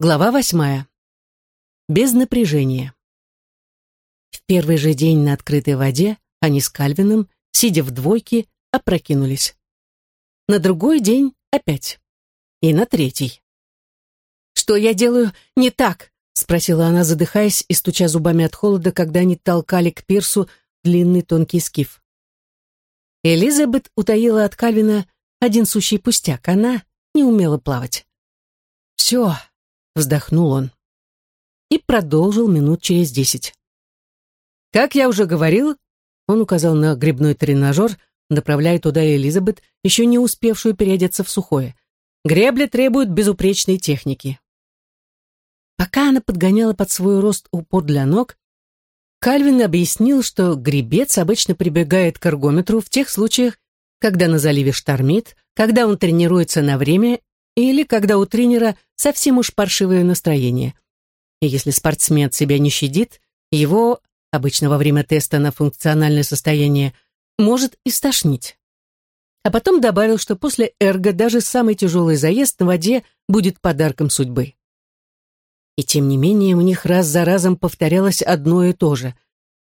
Глава восьмая. Без напряжения. В первый же день на открытой воде они с Кальвином, сидя в двойке, опрокинулись. На другой день опять. И на третий. «Что я делаю не так?» — спросила она, задыхаясь и стуча зубами от холода, когда они толкали к пирсу длинный тонкий скиф. Элизабет утаила от Кальвина один сущий пустяк. Она не умела плавать. «Все», Вздохнул он. И продолжил минут через десять. Как я уже говорил, он указал на грибной тренажер, направляя туда Элизабет, еще не успевшую переодеться в сухое. Гребли требуют безупречной техники. Пока она подгоняла под свой рост упор для ног, Кальвин объяснил, что гребец обычно прибегает к эргометру в тех случаях, когда на заливе штормит, когда он тренируется на время или когда у тренера совсем уж паршивое настроение. И если спортсмен себя не щадит, его, обычно во время теста на функциональное состояние, может и стошнить. А потом добавил, что после эрго даже самый тяжелый заезд на воде будет подарком судьбы. И тем не менее у них раз за разом повторялось одно и то же.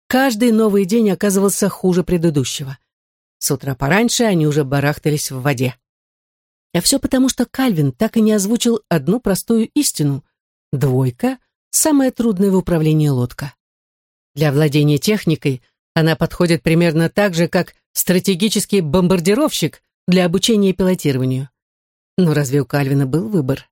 Каждый новый день оказывался хуже предыдущего. С утра пораньше они уже барахтались в воде. А все потому, что Кальвин так и не озвучил одну простую истину. Двойка — самая трудная в управлении лодка. Для владения техникой она подходит примерно так же, как стратегический бомбардировщик для обучения пилотированию. Но разве у Кальвина был выбор?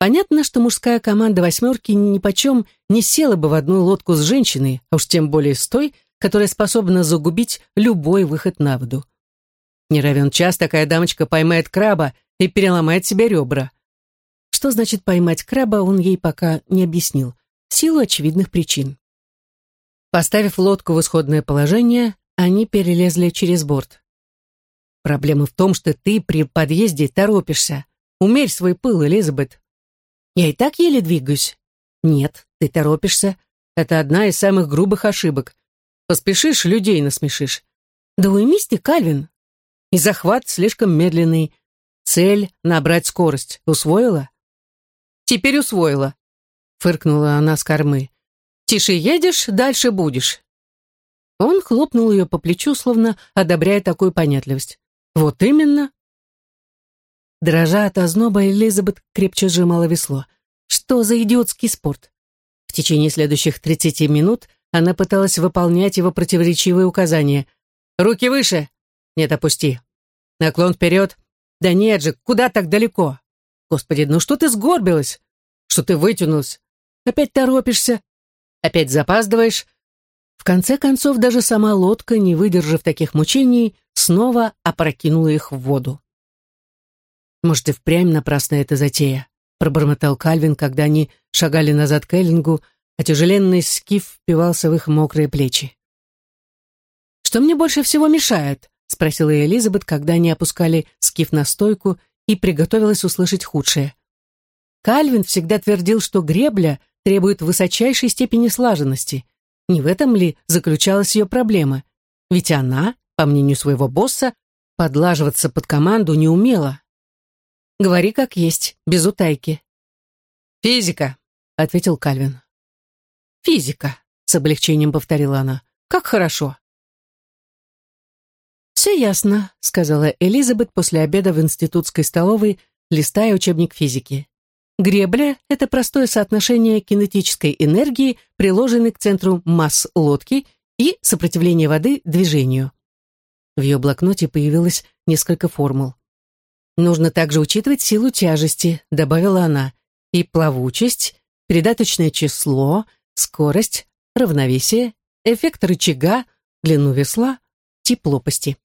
Понятно, что мужская команда «восьмерки» нипочем не села бы в одну лодку с женщиной, а уж тем более с той, которая способна загубить любой выход на воду. Не равен час такая дамочка поймает краба и переломает себе ребра. Что значит поймать краба, он ей пока не объяснил, в силу очевидных причин. Поставив лодку в исходное положение, они перелезли через борт. Проблема в том, что ты при подъезде торопишься. Умерь свой пыл, Элизабет. Я и так еле двигаюсь. Нет, ты торопишься. Это одна из самых грубых ошибок. Поспешишь, людей насмешишь. Да уймись ты, Кальвин, и захват слишком медленный. Цель — набрать скорость. Усвоила? Теперь усвоила, фыркнула она с кормы. Тише едешь, дальше будешь. Он хлопнул ее по плечу, словно одобряя такую понятливость. Вот именно. Дрожа от озноба, Элизабет крепче сжимала весло. Что за идиотский спорт? В течение следующих тридцати минут она пыталась выполнять его противоречивые указания. «Руки выше! Нет, опусти. Наклон вперед. Да нет же, куда так далеко? Господи, ну что ты сгорбилась? Что ты вытянулась? Опять торопишься? Опять запаздываешь? В конце концов, даже сама лодка, не выдержав таких мучений, снова опрокинула их в воду. «Может, и впрямь напрасно эта затея», — пробормотал Кальвин, когда они шагали назад к Эллингу, а тяжеленный скиф впивался в их мокрые плечи. «Что мне больше всего мешает?» — спросила Элизабет, когда они опускали скиф на стойку и приготовилась услышать худшее. Кальвин всегда твердил, что гребля требует высочайшей степени слаженности. Не в этом ли заключалась ее проблема? Ведь она, по мнению своего босса, подлаживаться под команду не умела. «Говори как есть, без утайки». «Физика», — ответил Кальвин. «Физика», — с облегчением повторила она. «Как хорошо». «Все ясно», — сказала Элизабет после обеда в институтской столовой, листая учебник физики. Гребля — это простое соотношение кинетической энергии, приложенной к центру масс лодки, и сопротивление воды движению. В ее блокноте появилось несколько формул. «Нужно также учитывать силу тяжести», — добавила она, «и плавучесть, придаточное число, скорость, равновесие, эффект рычага, длину весла, тип лопасти».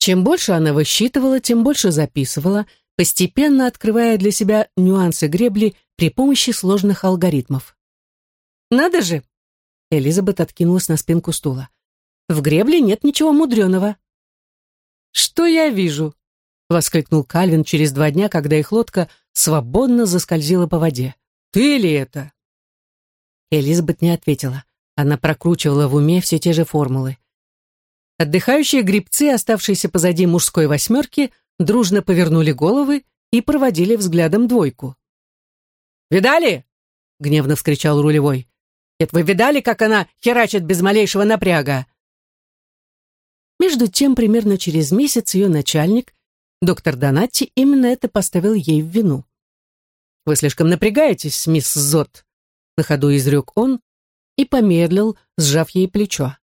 Чем больше она высчитывала, тем больше записывала, постепенно открывая для себя нюансы гребли при помощи сложных алгоритмов. «Надо же!» Элизабет откинулась на спинку стула. «В гребле нет ничего мудреного». «Что я вижу?» — воскликнул Кальвин через два дня, когда их лодка свободно заскользила по воде. «Ты ли это?» Элизабет не ответила. Она прокручивала в уме все те же формулы. Отдыхающие грибцы, оставшиеся позади мужской восьмерки, дружно повернули головы и проводили взглядом двойку. «Видали?» — гневно вскричал рулевой. «Нет, вы видали, как она херачит без малейшего напряга?» Между тем, примерно через месяц ее начальник, доктор Донатти, именно это поставил ей в вину. «Вы слишком напрягаетесь, мисс Зот», — на ходу изрек он и помедлил, сжав ей плечо.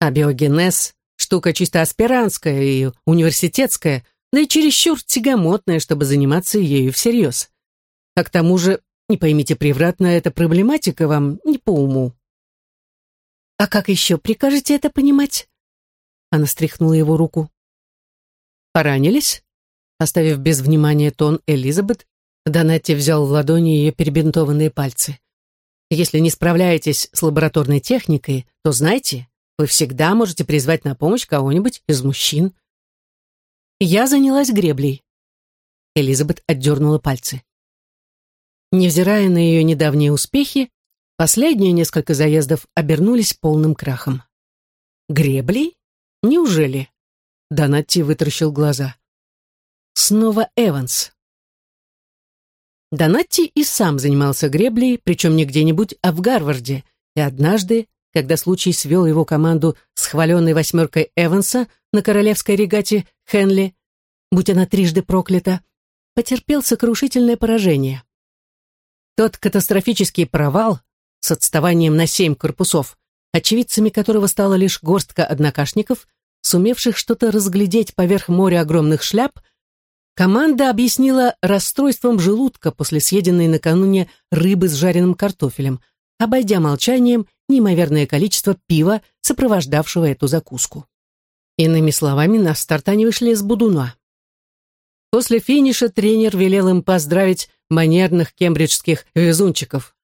«А биогенез — штука чисто аспирантская и университетская, да и чересчур тягомотная, чтобы заниматься ею всерьез. А к тому же, не поймите превратно, эта проблематика вам не по уму». «А как еще прикажете это понимать?» Она стряхнула его руку. «Поранились?» Оставив без внимания тон Элизабет, Донатти взял в ладони ее перебинтованные пальцы. «Если не справляетесь с лабораторной техникой, то знайте, вы всегда можете призвать на помощь кого-нибудь из мужчин». Я занялась греблей. Элизабет отдернула пальцы. Невзирая на ее недавние успехи, последние несколько заездов обернулись полным крахом. «Греблей? Неужели?» Донатти вытаращил глаза. Снова Эванс. Донатти и сам занимался греблей, причем не где-нибудь, а в Гарварде, и однажды, когда случай свел его команду с хваленной восьмеркой Эванса на королевской регате Хенли, будь она трижды проклята, потерпел сокрушительное поражение. Тот катастрофический провал с отставанием на семь корпусов, очевидцами которого стала лишь горстка однокашников, сумевших что-то разглядеть поверх моря огромных шляп – Команда объяснила расстройством желудка после съеденной накануне рыбы с жареным картофелем, обойдя молчанием неимоверное количество пива, сопровождавшего эту закуску. Иными словами, на старт они вышли с Будуна. После финиша тренер велел им поздравить манерных кембриджских везунчиков.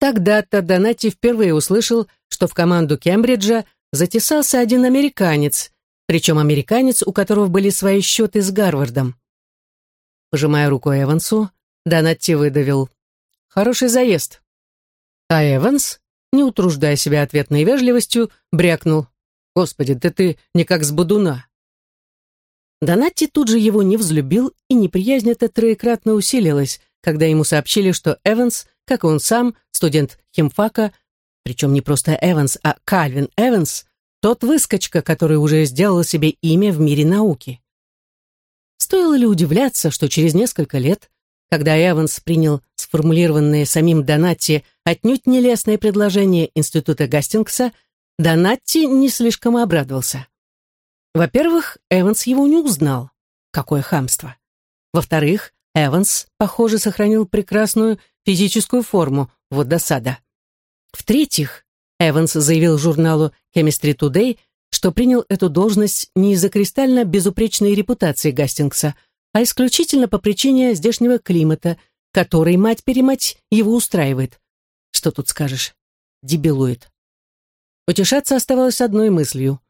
Тогда-то Донати впервые услышал, что в команду Кембриджа затесался один американец, причем американец, у которого были свои счеты с Гарвардом. Пожимая руку Эвансу, Донатти выдавил. «Хороший заезд». А Эванс, не утруждая себя ответной вежливостью, брякнул. «Господи, да ты не как с Будуна». Донатти тут же его не взлюбил, и неприязнь эта троекратно усилилась, когда ему сообщили, что Эванс, как и он сам, студент химфака, причем не просто Эванс, а Кальвин Эванс, тот выскочка, который уже сделал себе имя в мире науки. Стоило ли удивляться, что через несколько лет, когда Эванс принял сформулированное самим Донатти отнюдь нелестное предложение Института Гастингса, Донатти не слишком обрадовался. Во-первых, Эванс его не узнал. Какое хамство. Во-вторых, Эванс, похоже, сохранил прекрасную физическую форму, вот досада. В-третьих, Эванс заявил журналу Chemistry Today, что принял эту должность не из-за кристально безупречной репутации Гастингса, а исключительно по причине здешнего климата, который, мать-перемать, его устраивает. Что тут скажешь? Дебилует. Утешаться оставалось одной мыслью.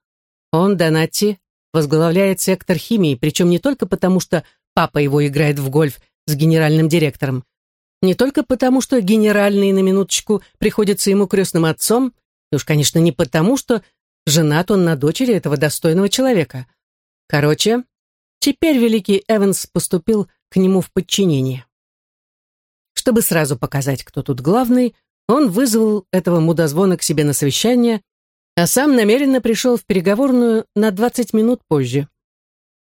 Он, Донатти, возглавляет сектор химии, причем не только потому, что папа его играет в гольф с генеральным директором, не только потому, что генеральный на минуточку приходится ему крестным отцом, и уж, конечно, не потому, что Женат он на дочери этого достойного человека. Короче, теперь великий Эванс поступил к нему в подчинение. Чтобы сразу показать, кто тут главный, он вызвал этого мудозвона к себе на совещание, а сам намеренно пришел в переговорную на 20 минут позже.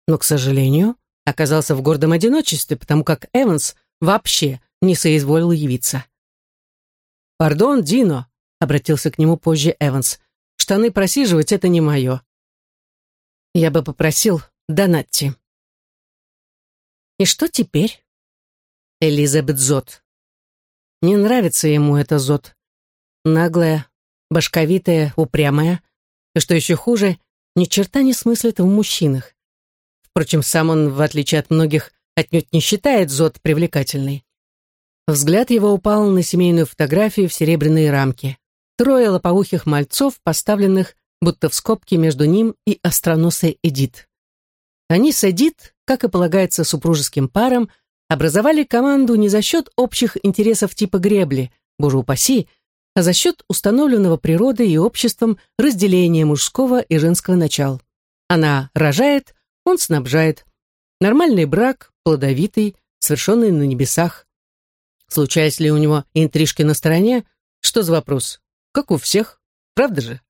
Но, к сожалению, оказался в гордом одиночестве, потому как Эванс вообще не соизволил явиться. «Пардон, Дино», — обратился к нему позже Эванс, Штаны просиживать — это не мое. Я бы попросил Донатти. И что теперь? Элизабет Зот. Не нравится ему эта Зот. Наглая, башковитая, упрямая. И что еще хуже, ни черта не смыслит в мужчинах. Впрочем, сам он, в отличие от многих, отнюдь не считает Зот привлекательной. Взгляд его упал на семейную фотографию в серебряной рамке трое лопоухих мальцов, поставленных будто в скобки между ним и остроносой Эдит. Они с Эдит, как и полагается супружеским парам, образовали команду не за счет общих интересов типа гребли, боже упаси, а за счет установленного природой и обществом разделения мужского и женского начал. Она рожает, он снабжает. Нормальный брак, плодовитый, совершенный на небесах. Случаясь ли у него интрижки на стороне, что за вопрос? Как у всех, правда же?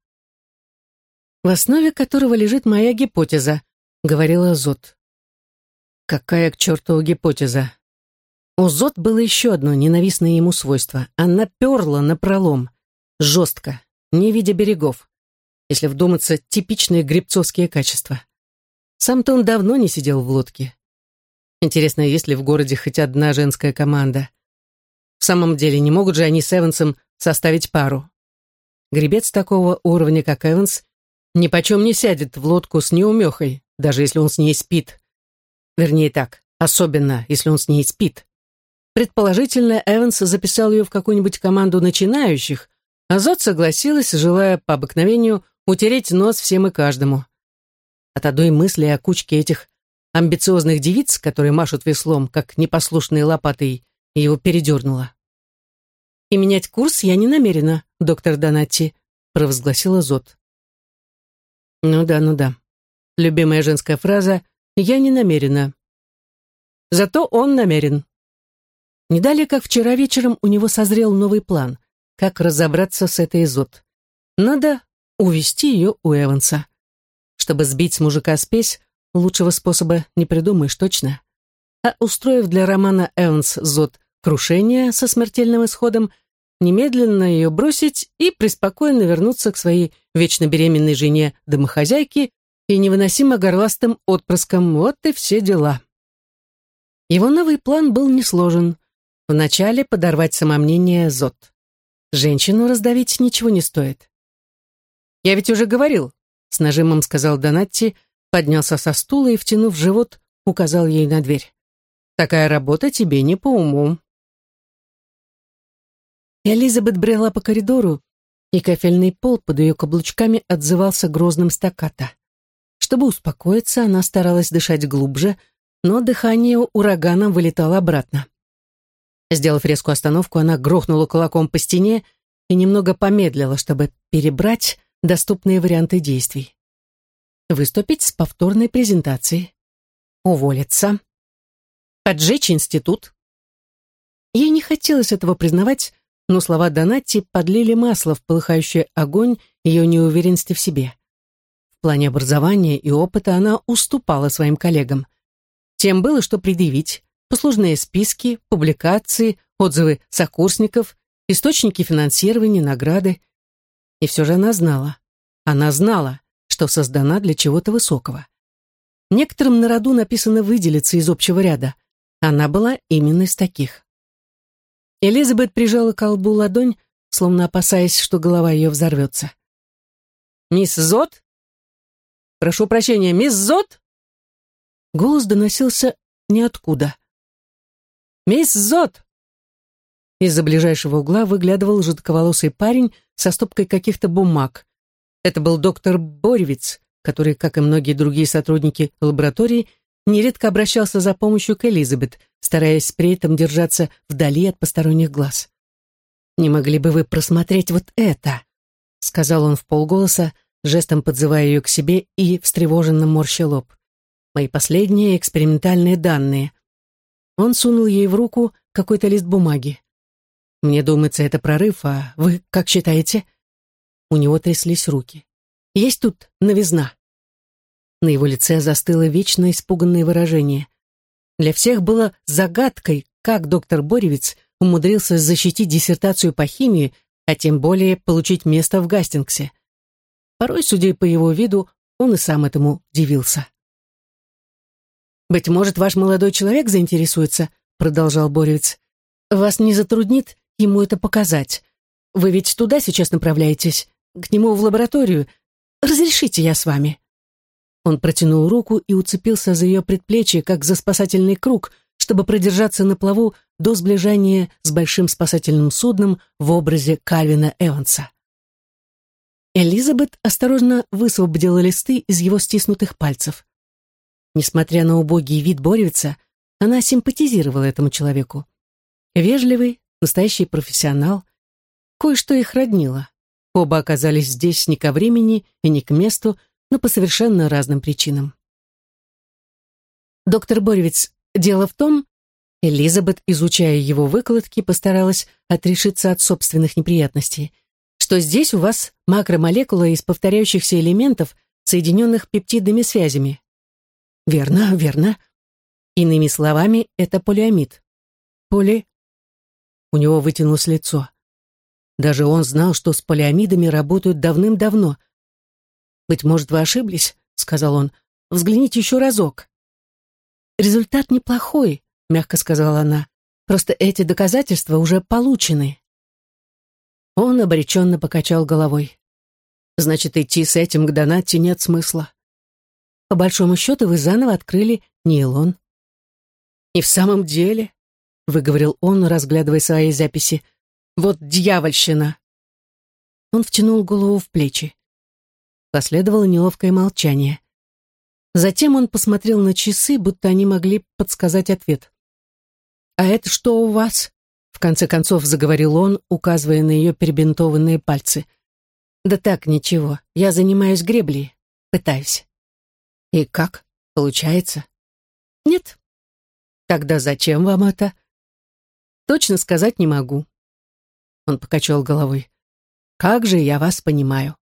В основе которого лежит моя гипотеза, говорила Зот. Какая к черту гипотеза? У Зот было еще одно ненавистное ему свойство. Она перла напролом, жестко, не видя берегов. Если вдуматься, типичные грибцовские качества. Сам-то он давно не сидел в лодке. Интересно, есть ли в городе хоть одна женская команда? В самом деле, не могут же они с Эвансом составить пару. Гребец такого уровня, как Эванс, ни почем не сядет в лодку с неумехой, даже если он с ней спит. Вернее так, особенно, если он с ней спит. Предположительно, Эванс записал ее в какую-нибудь команду начинающих, а Зод согласилась, желая по обыкновению утереть нос всем и каждому. От одной мысли о кучке этих амбициозных девиц, которые машут веслом, как непослушные лопатой, его передернуло. «И менять курс я не намерена, доктор Донатти», провозгласила Зод. Ну да, ну да. Любимая женская фраза «я не намерена». Зато он намерен. Не далее, как вчера вечером, у него созрел новый план, как разобраться с этой Зод. Надо увести ее у Эванса. Чтобы сбить с мужика спесь, лучшего способа не придумаешь точно. А устроив для романа Эванс Зод крушение со смертельным исходом, немедленно ее бросить и преспокойно вернуться к своей вечно беременной жене-домохозяйке и невыносимо горластым отпрыском. Вот и все дела. Его новый план был несложен. Вначале подорвать самомнение Зод. Женщину раздавить ничего не стоит. «Я ведь уже говорил, с нажимом сказал Донатти, поднялся со стула и, втянув живот, указал ей на дверь. «Такая работа тебе не по уму». Элизабет брела по коридору, и кафельный пол под ее каблучками отзывался грозным стаккато. Чтобы успокоиться, она старалась дышать глубже, но дыхание ураганом вылетало обратно. Сделав резкую остановку, она грохнула кулаком по стене и немного помедлила, чтобы перебрать доступные варианты действий. Выступить с повторной презентацией. Уволиться. Поджечь институт. Ей не хотелось этого признавать, но слова Донатти подлили масло в полыхающий огонь ее неуверенности в себе. Плане образования и опыта она уступала своим коллегам. Тем было что предъявить. Послужные списки, публикации, отзывы сокурсников, источники финансирования, награды. И все же она знала. Она знала, что создана для чего-то высокого. Некоторым на роду написано выделиться из общего ряда. Она была именно из таких. Элизабет прижала к колбу ладонь, словно опасаясь, что голова ее взорвется. «Мисс Зот? Прошу прощения, мисс Зот?» Голос доносился ниоткуда. «Мисс Зот!» Из-за ближайшего угла выглядывал жидковолосый парень со стопкой каких-то бумаг. Это был доктор Боревиц, который, как и многие другие сотрудники лаборатории, нередко обращался за помощью к Элизабет, стараясь при этом держаться вдали от посторонних глаз. «Не могли бы вы просмотреть вот это?» — сказал он в полголоса, жестом подзывая ее к себе и встревоженно морща лоб. «Мои последние экспериментальные данные». Он сунул ей в руку какой-то лист бумаги. «Мне думается, это прорыв, а вы как считаете?» У него тряслись руки. «Есть тут новизна?» На его лице застыло вечно испуганное выражение. Для всех было загадкой, как доктор Боревец умудрился защитить диссертацию по химии, а тем более получить место в Гастингсе. Порой, судя по его виду, он и сам этому дивился. «Быть может, ваш молодой человек заинтересуется», — продолжал Боревец. «Вас не затруднит ему это показать. Вы ведь туда сейчас направляетесь, к нему в лабораторию. Разрешите я с вами?» Он протянул руку и уцепился за ее предплечье, как за спасательный круг, чтобы продержаться на плаву до сближения с большим спасательным судном в образе Кальвина Эванса. Элизабет осторожно высвободила листы из его стиснутых пальцев. Несмотря на убогий вид Боревица, она симпатизировала этому человеку. Вежливый, настоящий профессионал. Кое-что их роднило. Оба оказались здесь не ко времени и не к месту, но по совершенно разным причинам. «Доктор Боревец, дело в том...» Элизабет, изучая его выкладки, постаралась отрешиться от собственных неприятностей. Что здесь у вас макромолекула из повторяющихся элементов, соединенных пептидными связями. Верно, верно. Иными словами, это полиамид. Поли... У него вытянулось лицо. Даже он знал, что с полиамидами работают давным-давно. «Быть может, вы ошиблись», — сказал он. «Взгляните еще разок». «Результат неплохой», — мягко сказала она. «Просто эти доказательства уже получены». Он обреченно покачал головой. «Значит, идти с этим к Донатти нет смысла. По большому счету, вы заново открыли нейлон». «И в самом деле», — выговорил он, разглядывая свои записи, — вот дьявольщина!» Он втянул голову в плечи. Последовало неловкое молчание. Затем он посмотрел на часы, будто они могли подсказать ответ. «А это что у вас?» В конце концов заговорил он, указывая на ее перебинтованные пальцы. «Да так, ничего. Я занимаюсь греблей. Пытаюсь». «И как? Получается?» «Нет». «Тогда зачем вам это?» «Точно сказать не могу. Он покачал головой. «Как же я вас понимаю».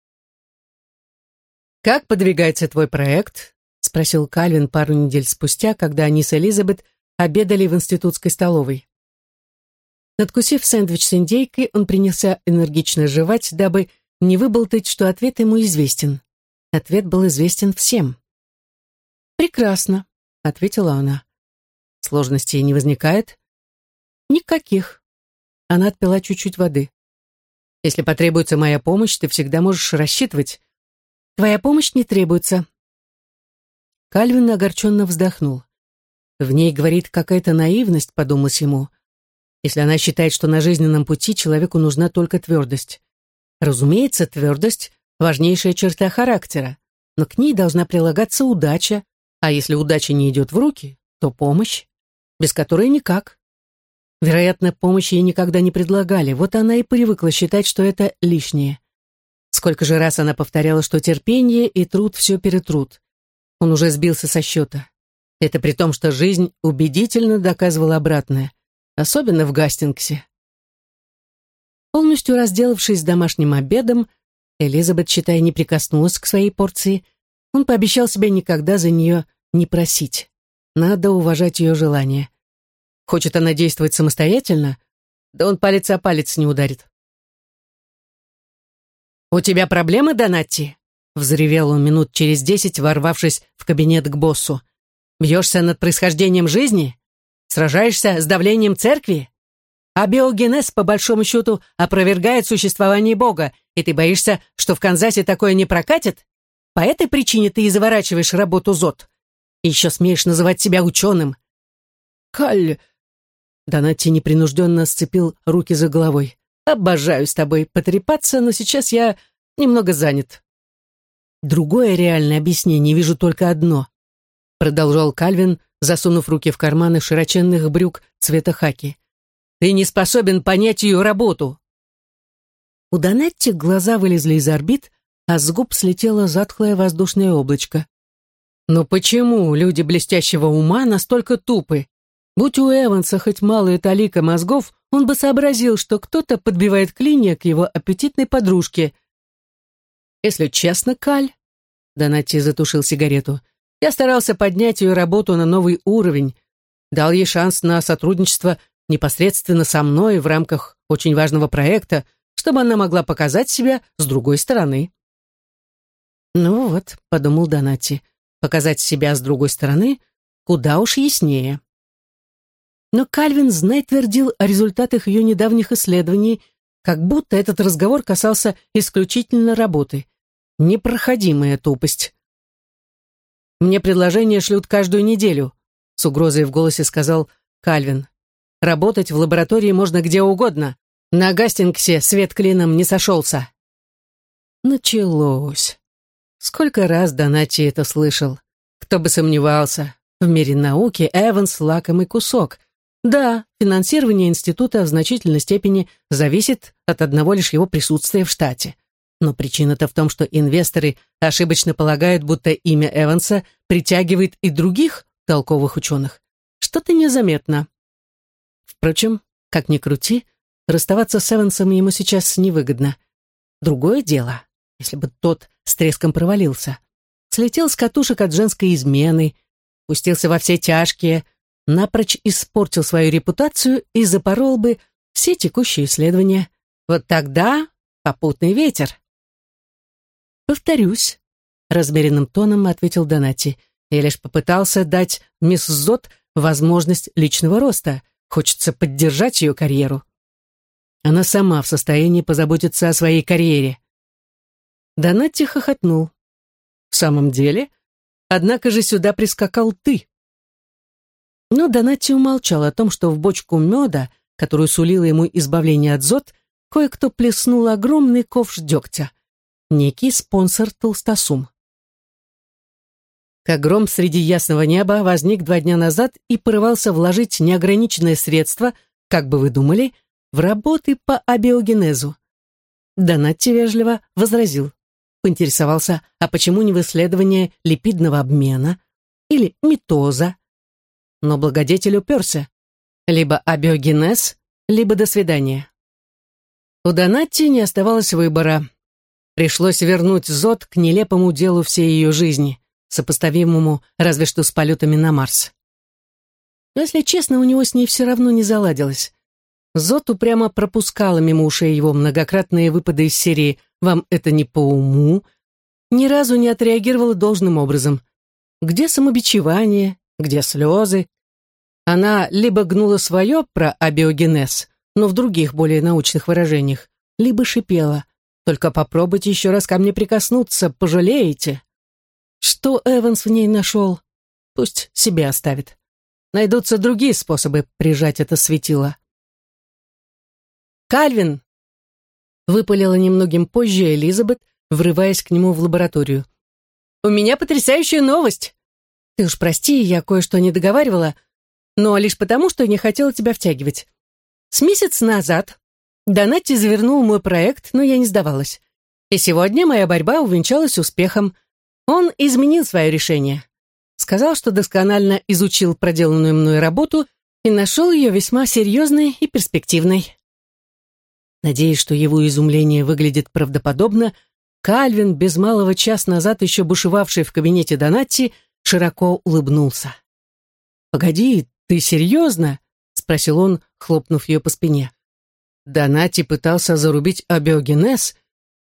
«Как подвигается твой проект?» — спросил Кальвин пару недель спустя, когда они с Элизабет обедали в институтской столовой. Надкусив сэндвич с индейкой, он принялся энергично жевать, дабы не выболтать, что ответ ему известен. Ответ был известен всем. «Прекрасно», — ответила она. «Сложностей не возникает?» «Никаких. Она отпила чуть-чуть воды. «Если потребуется моя помощь, ты всегда можешь рассчитывать». «Твоя помощь не требуется». Кальвин огорченно вздохнул. В ней говорит какая-то наивность, подумалось ему. Если она считает, что на жизненном пути человеку нужна только твердость. Разумеется, твердость — важнейшая черта характера, но к ней должна прилагаться удача, а если удача не идет в руки, то помощь, без которой никак. Вероятно, помощи ей никогда не предлагали, вот она и привыкла считать, что это лишнее. Сколько же раз она повторяла, что терпение и труд все перетрут. Он уже сбился со счета. Это при том, что жизнь убедительно доказывала обратное, особенно в Гастингсе. Полностью разделавшись домашним обедом, Элизабет, считай, не прикоснулась к своей порции, он пообещал себе никогда за нее не просить. Надо уважать ее желание. Хочет она действовать самостоятельно? Да он палец о палец не ударит. «У тебя проблемы, Донатти?» Взревел он минут через десять, ворвавшись в кабинет к боссу. «Бьешься над происхождением жизни? Сражаешься с давлением церкви? А биогенез, по большому счету, опровергает существование Бога, и ты боишься, что в Канзасе такое не прокатит? По этой причине ты и заворачиваешь работу ЗОТ. И еще смеешь называть себя ученым. Каль, Донатти непринужденно сцепил руки за головой. «Обожаю с тобой потрепаться, но сейчас я немного занят». «Другое реальное объяснение вижу только одно», продолжал Кальвин, засунув руки в карманы широченных брюк цвета хаки. «Ты не способен понять ее работу». У Донатти глаза вылезли из орбит, а с губ слетело затхлое воздушное облачко. «Но почему люди блестящего ума настолько тупы?» Будь у Эванса хоть малая талика мозгов, он бы сообразил, что кто-то подбивает клинья к его аппетитной подружке. Если честно, Каль, Донати затушил сигарету, я старался поднять ее работу на новый уровень, дал ей шанс на сотрудничество непосредственно со мной в рамках очень важного проекта, чтобы она могла показать себя с другой стороны. «Ну вот», — подумал Донати, — «показать себя с другой стороны куда уж яснее». Но Кальвин знай твердил о результатах ее недавних исследований, как будто этот разговор касался исключительно работы. Непроходимая тупость. «Мне предложение шлют каждую неделю», — с угрозой в голосе сказал Кальвин. «Работать в лаборатории можно где угодно. На Гастингсе свет клином не сошелся». Началось. Сколько раз Донати это слышал. Кто бы сомневался. В мире науки Эванс — лакомый кусок. Да, финансирование института в значительной степени зависит от одного лишь его присутствия в штате. Но причина-то в том, что инвесторы ошибочно полагают, будто имя Эванса притягивает и других толковых ученых. Что-то незаметно. Впрочем, как ни крути, расставаться с Эвансом ему сейчас невыгодно. Другое дело, если бы тот с треском провалился. Слетел с катушек от женской измены, пустился во все тяжкие, напрочь испортил свою репутацию и запорол бы все текущие исследования. Вот тогда попутный ветер. «Повторюсь», — размеренным тоном ответил Донати. «Я лишь попытался дать мисс Зот возможность личного роста. Хочется поддержать ее карьеру». Она сама в состоянии позаботиться о своей карьере. Донати хохотнул. «В самом деле? Однако же сюда прискакал ты». Но Донати умолчал о том, что в бочку меда, которую сулила ему избавление от зод, кое-кто плеснул огромный ковш дегтя. Некий спонсор Толстосум. Как гром среди ясного неба возник два дня назад и порывался вложить неограниченные средства, как бы вы думали, в работы по абиогенезу. Донатти вежливо возразил. Поинтересовался, а почему не в исследование липидного обмена или митоза? Но благодетель уперся. Либо абиогенез, либо до свидания. У Донатти не оставалось выбора. Пришлось вернуть Зод к нелепому делу всей ее жизни, сопоставимому разве что с полетами на Марс. Но, если честно, у него с ней все равно не заладилось. Зод упрямо пропускала мимо ушей его многократные выпады из серии «Вам это не по уму», ни разу не отреагировала должным образом. Где самобичевание, где слезы? Она либо гнула свое про абиогенез, но в других, более научных выражениях, либо шипела. «Только попробуйте еще раз ко мне прикоснуться, пожалеете». Что Эванс в ней нашел? Пусть себе оставит. Найдутся другие способы прижать это светило. «Кальвин!» Выпалила немногим позже Элизабет, врываясь к нему в лабораторию. «У меня потрясающая новость! Ты уж прости, я кое-что не договаривала, но лишь потому, что не хотела тебя втягивать. С месяц назад Донатти завернул мой проект, но я не сдавалась. И сегодня моя борьба увенчалась успехом. Он изменил свое решение. Сказал, что досконально изучил проделанную мной работу и нашел ее весьма серьезной и перспективной. Надеясь, что его изумление выглядит правдоподобно, Кальвин, без малого час назад еще бушевавший в кабинете Донатти, широко улыбнулся. «Погоди, ты серьезно?» — спросил он, хлопнув ее по спине. Донати пытался зарубить абиогенез.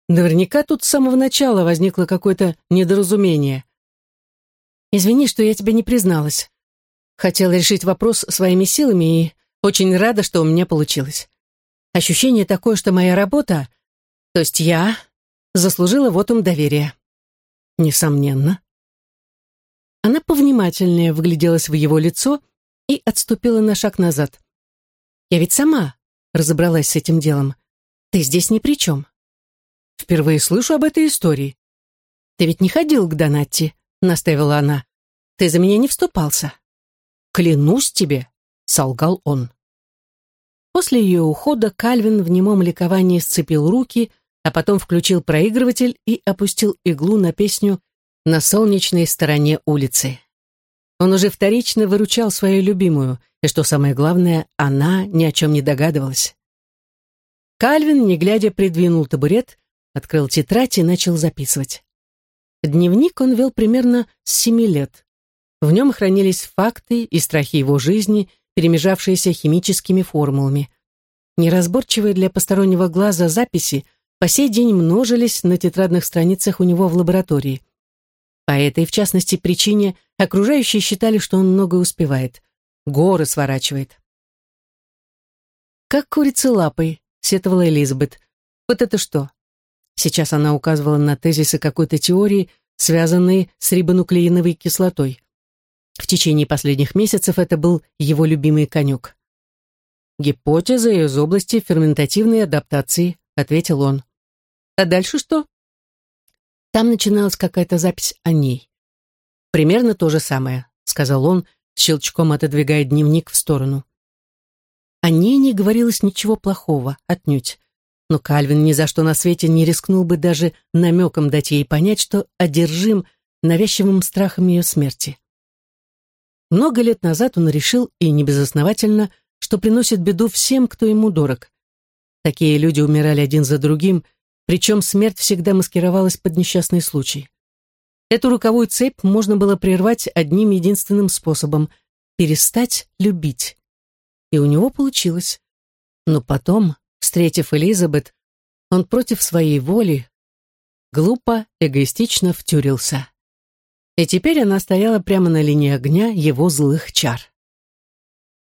Наверняка тут с самого начала возникло какое-то недоразумение. «Извини, что я тебе не призналась. Хотела решить вопрос своими силами и очень рада, что у меня получилось. Ощущение такое, что моя работа, то есть я, заслужила вотум доверия. Несомненно. Она повнимательнее вгляделась в его лицо и отступила на шаг назад. «Я ведь сама разобралась с этим делом. Ты здесь ни при чем». «Впервые слышу об этой истории». «Ты ведь не ходил к Донатти», — наставила она. «Ты за меня не вступался». «Клянусь тебе», — солгал он. После ее ухода Кальвин в немом ликовании сцепил руки, а потом включил проигрыватель и опустил иглу на песню «На солнечной стороне улицы». Он уже вторично выручал свою любимую, и, что самое главное, она ни о чем не догадывалась. Кальвин, не глядя, придвинул табурет, открыл тетрадь и начал записывать. Дневник он вел примерно с семи лет. В нем хранились факты и страхи его жизни – перемежавшиеся химическими формулами. Неразборчивые для постороннего глаза записи по сей день множились на тетрадных страницах у него в лаборатории. По этой, в частности, причине окружающие считали, что он много успевает. Горы сворачивает. «Как курица лапой», — сетовала Элизабет. «Вот это что?» Сейчас она указывала на тезисы какой-то теории, связанной с рибонуклеиновой кислотой. В течение последних месяцев это был его любимый конюк. «Гипотеза из области ферментативной адаптации», — ответил он. «А дальше что?» Там начиналась какая-то запись о ней. «Примерно то же самое», — сказал он, щелчком отодвигая дневник в сторону. О ней не говорилось ничего плохого, отнюдь. Но Кальвин ни за что на свете не рискнул бы даже намеком дать ей понять, что одержим навязчивым страхом ее смерти. Много лет назад он решил, и небезосновательно, что приносит беду всем, кто ему дорог. Такие люди умирали один за другим, причем смерть всегда маскировалась под несчастный случай. Эту руковую цепь можно было прервать одним единственным способом — перестать любить. И у него получилось. Но потом, встретив Элизабет, он против своей воли глупо, эгоистично втюрился. И теперь она стояла прямо на линии огня его злых чар.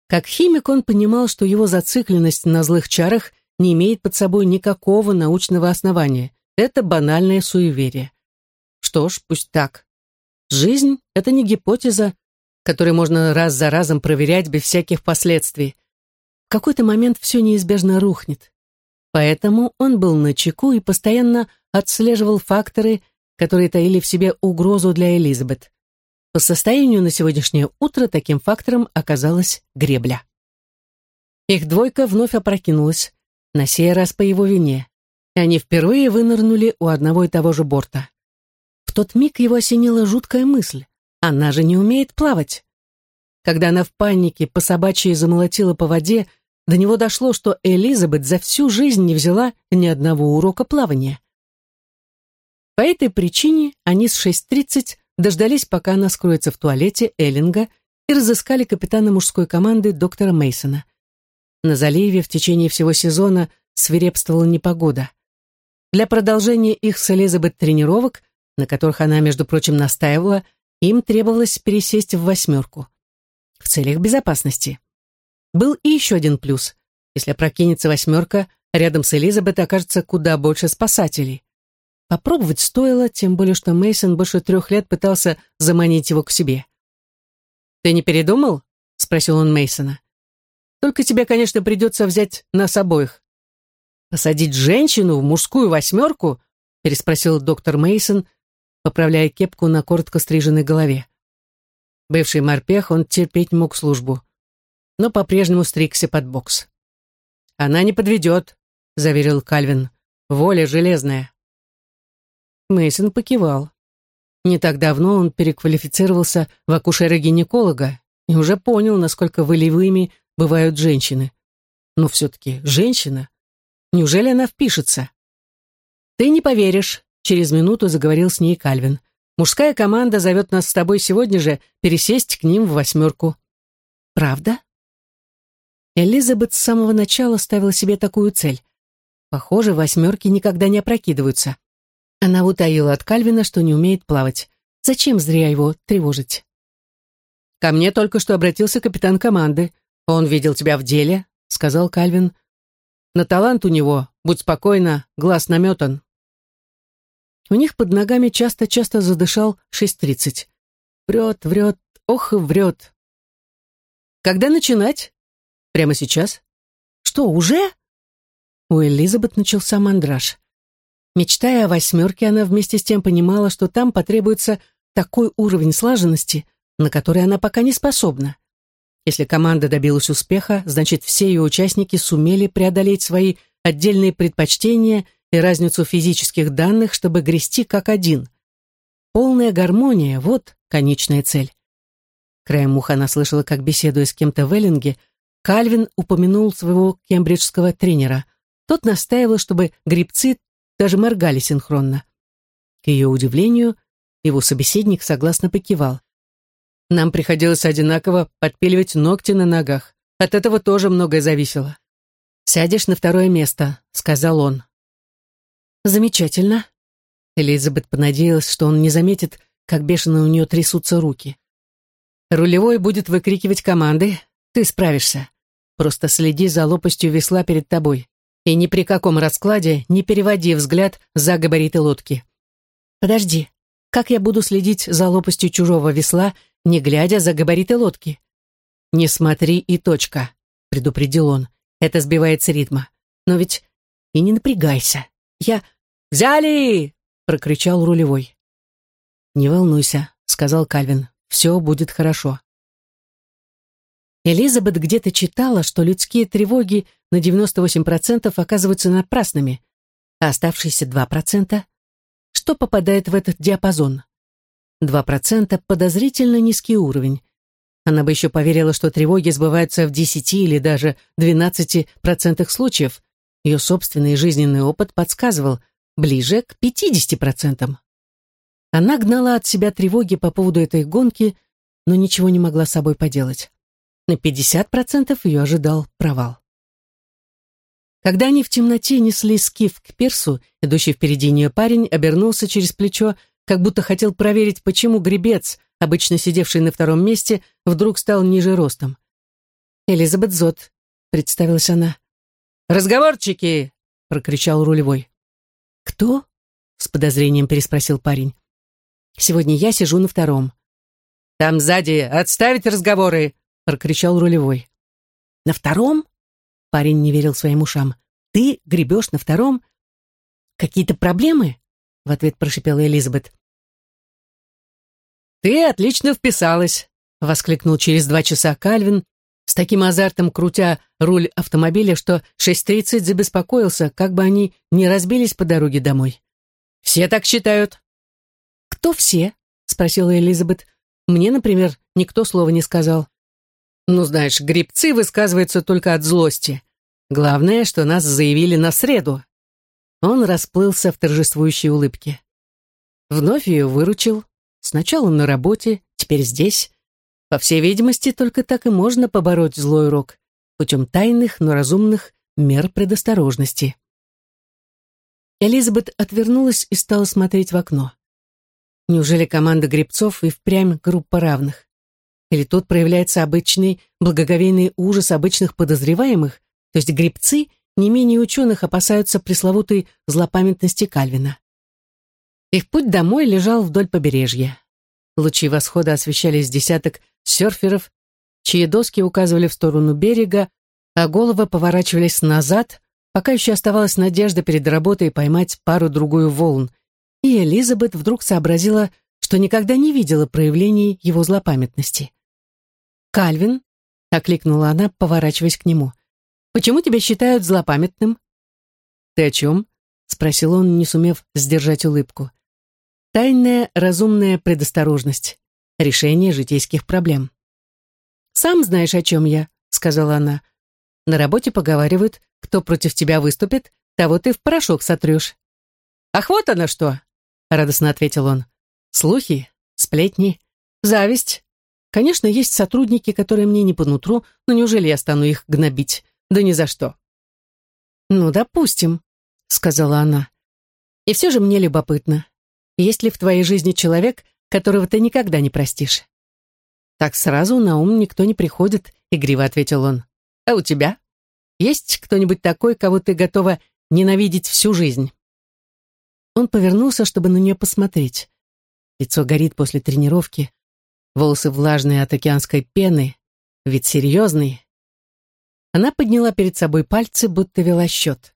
Как химик он понимал, что его зацикленность на злых чарах не имеет под собой никакого научного основания. Это банальное суеверие. Что ж, пусть так. Жизнь — это не гипотеза, которую можно раз за разом проверять без всяких последствий. В какой-то момент все неизбежно рухнет. Поэтому он был на чеку и постоянно отслеживал факторы, которые таили в себе угрозу для Элизабет. По состоянию на сегодняшнее утро таким фактором оказалась гребля. Их двойка вновь опрокинулась на сей раз по его вине, и они впервые вынырнули у одного и того же борта. В тот миг его осенила жуткая мысль. Она же не умеет плавать. Когда она в панике по собачьей замолотила по воде, до него дошло, что Элизабет за всю жизнь не взяла ни одного урока плавания. По этой причине они с 6.30 дождались, пока она скроется в туалете Эллинга и разыскали капитана мужской команды доктора Мейсона. На заливе в течение всего сезона свирепствовала непогода. Для продолжения их с Элизабет тренировок, на которых она, между прочим, настаивала, им требовалось пересесть в восьмерку. В целях безопасности. Был и еще один плюс. Если опрокинется восьмерка, рядом с Элизабет окажется куда больше спасателей. Попробовать стоило, тем более, что Мейсон больше трех лет пытался заманить его к себе. «Ты не передумал?» — спросил он Мейсона. Только тебе, конечно, придется взять нас обоих. Посадить женщину в мужскую восьмерку? Переспросил доктор Мейсон, поправляя кепку на коротко стриженной голове. Бывший морпех, он терпеть мог службу, но по-прежнему стригся под бокс. «Она не подведет», — заверил Кальвин. «Воля железная». Мейсон покивал. Не так давно он переквалифицировался в акушера-гинеколога и уже понял, насколько волевыми бывают женщины. Но все-таки женщина. Неужели она впишется? Ты не поверишь, через минуту заговорил с ней Кальвин. Мужская команда зовет нас с тобой сегодня же пересесть к ним в восьмерку. Правда? Элизабет с самого начала ставила себе такую цель. Похоже, восьмерки никогда не опрокидываются. Она утаила от Кальвина, что не умеет плавать. Зачем зря его тревожить? Ко мне только что обратился капитан команды. «Он видел тебя в деле», — сказал Кальвин. «На талант у него, будь спокойна, глаз наметан». У них под ногами часто-часто задышал 6.30. Врет, врет, ох и врет. «Когда начинать?» «Прямо сейчас?» «Что, уже?» У Элизабет начался мандраж. Мечтая о восьмерке, она вместе с тем понимала, что там потребуется такой уровень слаженности, на который она пока не способна. Если команда добилась успеха, значит, все ее участники сумели преодолеть свои отдельные предпочтения и разницу физических данных, чтобы грести как один. Полная гармония — вот конечная цель. Краем уха она слышала, как, беседуя с кем-то в Эллинге, Кальвин упомянул своего кембриджского тренера. Тот настаивал, чтобы грибцы даже моргали синхронно. К ее удивлению, его собеседник согласно покивал. Нам приходилось одинаково подпиливать ногти на ногах. От этого тоже многое зависело. «Сядешь на второе место», — сказал он. «Замечательно». Элизабет понадеялась, что он не заметит, как бешено у нее трясутся руки. «Рулевой будет выкрикивать команды. Ты справишься. Просто следи за лопастью весла перед тобой. И ни при каком раскладе не переводи взгляд за габариты лодки. Подожди, как я буду следить за лопастью чужого весла, не глядя за габариты лодки. «Не смотри и точка», — предупредил он. «Это сбивает с ритма. Но ведь и не напрягайся. Я... Взяли!» — прокричал рулевой. «Не волнуйся», — сказал Кальвин. «Все будет хорошо». Элизабет где-то читала, что людские тревоги на 98% оказываются напрасными, а оставшиеся 2% что попадает в этот диапазон? 2% — подозрительно низкий уровень. Она бы еще поверила, что тревоги сбываются в 10 или даже 12% случаев. Ее собственный жизненный опыт подсказывал ближе к 50%. Она гнала от себя тревоги по поводу этой гонки, но ничего не могла с собой поделать. На 50% ее ожидал провал. Когда они в темноте несли скиф к персу, идущий впереди нее парень обернулся через плечо, как будто хотел проверить, почему гребец, обычно сидевший на втором месте, вдруг стал ниже ростом. «Элизабет Зот», — представилась она. «Разговорчики!» — прокричал рулевой. «Кто?» — с подозрением переспросил парень. «Сегодня я сижу на втором». «Там сзади отставить разговоры!» — прокричал рулевой. «На втором?» Парень не верил своим ушам. «Ты гребешь на втором?» «Какие-то проблемы?» — в ответ прошипела Элизабет. «Ты отлично вписалась!» — воскликнул через два часа Кальвин, с таким азартом крутя руль автомобиля, что 6.30 забеспокоился, как бы они не разбились по дороге домой. «Все так считают». «Кто все?» — спросила Элизабет. «Мне, например, никто слова не сказал». Ну, знаешь, грибцы высказываются только от злости. Главное, что нас заявили на среду. Он расплылся в торжествующей улыбке. Вновь ее выручил. Сначала на работе, теперь здесь. По всей видимости, только так и можно побороть злой рок, путем тайных, но разумных мер предосторожности. Элизабет отвернулась и стала смотреть в окно. Неужели команда грибцов и впрямь группа равных? Или тут проявляется обычный благоговейный ужас обычных подозреваемых, то есть грибцы не менее ученых опасаются пресловутой злопамятности Кальвина. Их путь домой лежал вдоль побережья. Лучи восхода освещали с десяток серферов, чьи доски указывали в сторону берега, а головы поворачивались назад, пока еще оставалась надежда перед работой поймать пару-другую волн. И Элизабет вдруг сообразила, что никогда не видела проявлений его злопамятности. «Кальвин», — окликнула она, поворачиваясь к нему, — «почему тебя считают злопамятным?» «Ты о чем?» — спросил он, не сумев сдержать улыбку. «Тайная разумная предосторожность. Решение житейских проблем». «Сам знаешь, о чем я», — сказала она. «На работе поговаривают, кто против тебя выступит, того ты в порошок сотрешь». «Ах, вот оно что!» — радостно ответил он. «Слухи, сплетни, зависть, Конечно, есть сотрудники, которые мне не по нутру, но неужели я стану их гнобить? Да ни за что. «Ну, допустим», — сказала она. «И все же мне любопытно. Есть ли в твоей жизни человек, которого ты никогда не простишь?» «Так сразу на ум никто не приходит», — игриво ответил он. «А у тебя? Есть кто-нибудь такой, кого ты готова ненавидеть всю жизнь?» Он повернулся, чтобы на нее посмотреть. Лицо горит после тренировки, волосы влажные от океанской пены, вид серьезный. Она подняла перед собой пальцы, будто вела счет.